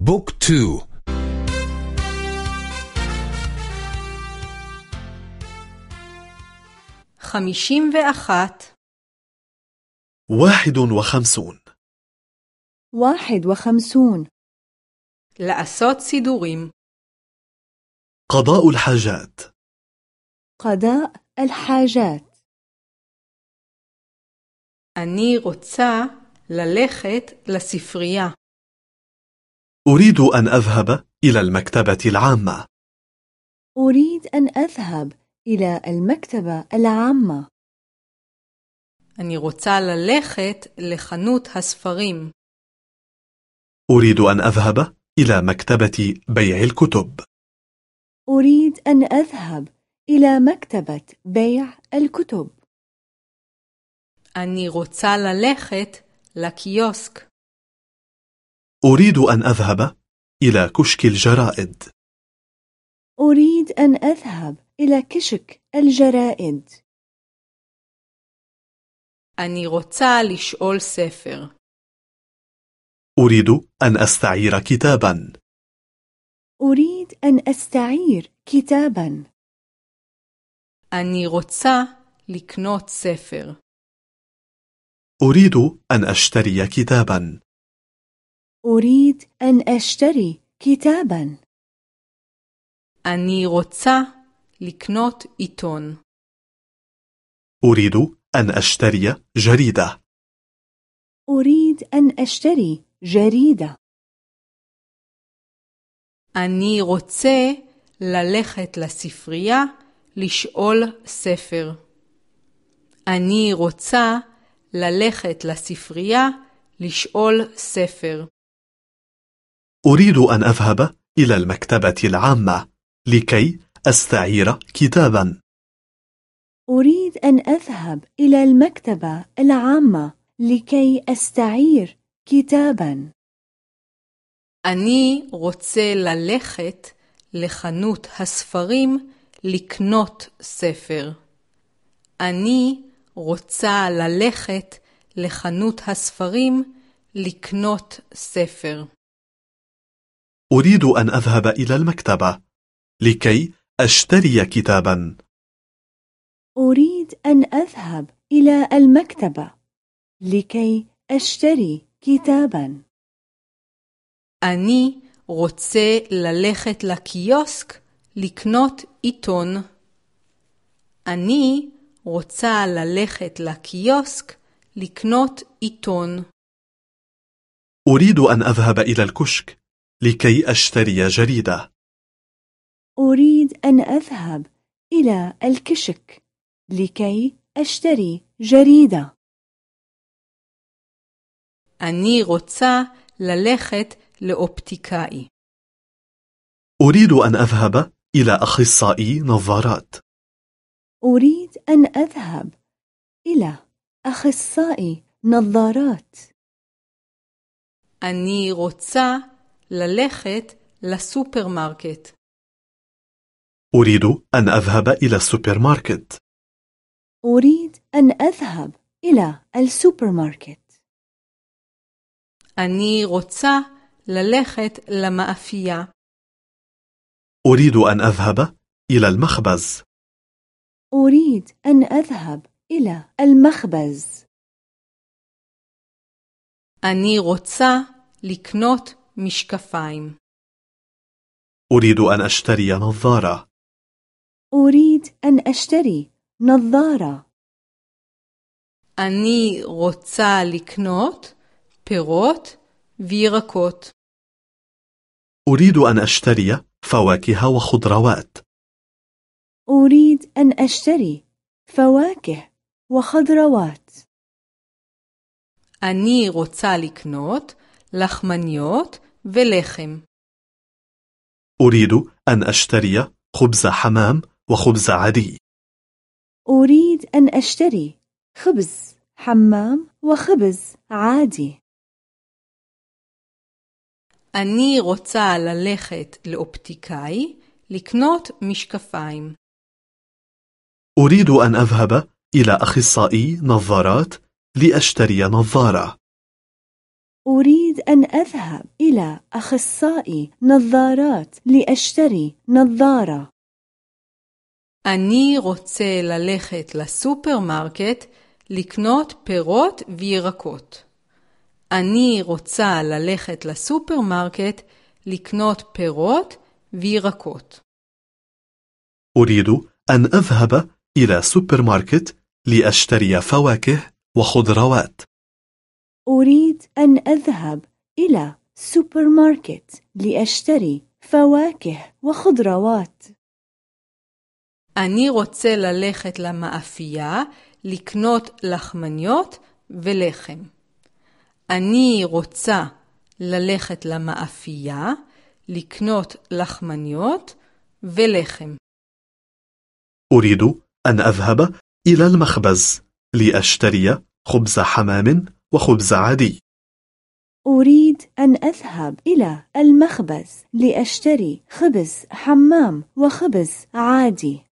Book two. חמישים ואחת. واحد وخمسون. واحد وخمسون. לעשות סידורים قضاء الحاجات. قضاء الحاجات. אני רוצה للخت لسفرية أريد أن أذهب إلى المكتبة العامة أريد أن أذهب إلى المكتبة العامة אני רוצה ללכת לחנות הספרים. أريد أن أذهب إلى مكتبة بيع الكتب أريد أن أذهب إلى مكتبة بيع الكتب אני רוצה ללכת לקיוסק. أريد أن أذهب إلى كشك الجرائد أريد أن أذهب إلى كشك الجرائد אני רוצה לשאול ספר. أريد أن أستعير كتابا أريد أن أستعير كتابا אני רוצה לקנות ספר. أريد أن أشتري كتابا أريد أن أشتري كتابا אני רוצה לקנות עיתון. أريد أن أشتري جريدة أريد أن أشتري جريدة אני רוצה ללכת לספרייה לשאול ספר. אני רוצה ללכת לספרייה לשאול ספר. أريد أن أذهب إلى المكتبة العامة لكي أستعير كتابا أريد أن أذهب إلى المكتبة العامة لكي أستعير كتابا אני רוצה ללכת לחנות הספרים לקנות ספר. אני רוצה ללכת לחנות הספרים לקנות ספר. أريد أن أذهب إلى المكتبة لكي أشتري كتابا أريد أن أذهب إلى المكتبة لكي أشتري كتابا אני רוצה ללכת לקיוסק לקנות עיתון. אני רוצה ללכת לקיוסק לקנות עיתון. أريد أن أذهب إلى الكشك لكي أشتري جريدة أريد أن أذهب إلى الكشك لكي أشتري جريدة אני רוצה ללכת לאופטיקאי. أريد أن أذهب إلى أخصائي نظارات أريد أن أذهب إلى أخصائي نظارات אני רוצה ללכת לסופרמרקט. أريد أن أذهب إلى السوبر ماركت أريد أن أذهب إلى السوبر ماركت אני רוצה ללכת למאפייה. أريد أن أذهب إلى المخبز أريد أن أذهب إلى المخبز אני רוצה לקנות משקפיים. أريد أن أشتري نظارة أريد أن أشتري نظارة אני רוצה לקנות פירות וירקות. أريد أن أشتري فواكه وخضروات أريد أن أشتري فواكه وخضروات אני רוצה לקנות לחמניות ולחם. أريد أن أشتري خبز حمام وخبز عادي أريد أن أشتري خبز حمام وخبز عادي אני רוצה ללכת לאופטיקאי לקנות משקפיים. أريد أن أذهب إلى أخصائي نظارات لأشتري نظارة أريد أن أذهب إلى أخصائي نظارات لأشتري نظارة. אני רוצה ללכת לסופרמרקט לקנות פירות וירקות. אני רוצה ללכת לסופרמרקט לקנות פירות וירקות. أريد أن أذهب إلى سوبر ماركت لأشتري فواكه وخضروات أريد أن أذهب إلى سوبر ماركت لأشتري فواكه وخضروات. אני רוצה ללכת למאפייה לקנות לחמניות ולחם. אני רוצה ללכת למאפייה לקנות לחמניות ולחם. أريد أن أذهب إلى المخبز لأشتري خبز حمام وخبز عادي. أريد أن أذهب إلى المخبز لأشتري خبز حمام وخبز عادي.